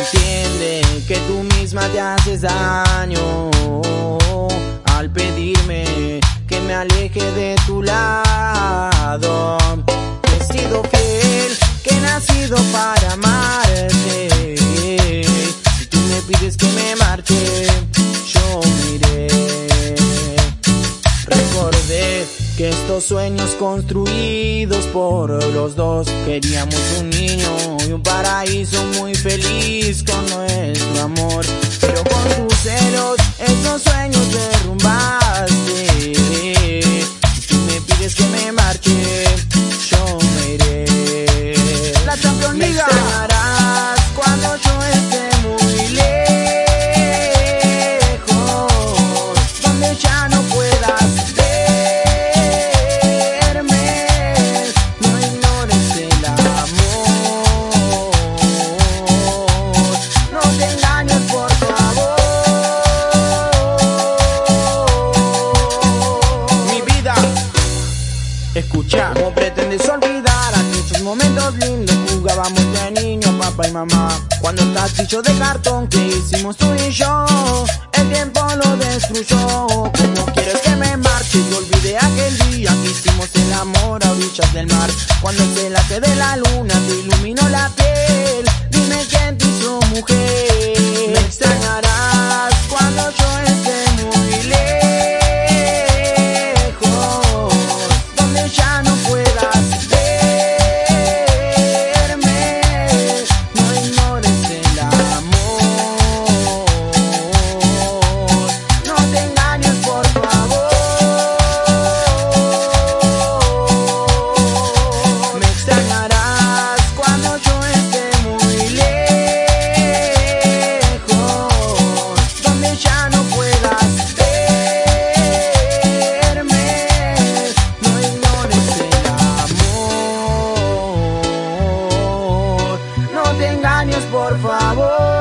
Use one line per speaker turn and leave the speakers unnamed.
Entiende que tú misma te haces daño al pedirme que me aleje de tu lado. Que estos sueños construidos por los dos queríamos un niño y un paraíso muy feliz con nuestro amor. Escucha, ¿cómo pretendes olvidar aquellos momentos lindos? Jugábamos de niño, papá y mamá. Cuando el castillo de cartón que hicimos tú y yo, el tiempo lo destruyó. ¿Cómo quieres que me marche y olvide aquel día que hicimos el amor a orillas del mar? Cuando el celaje de la luna te iluminó la por favor.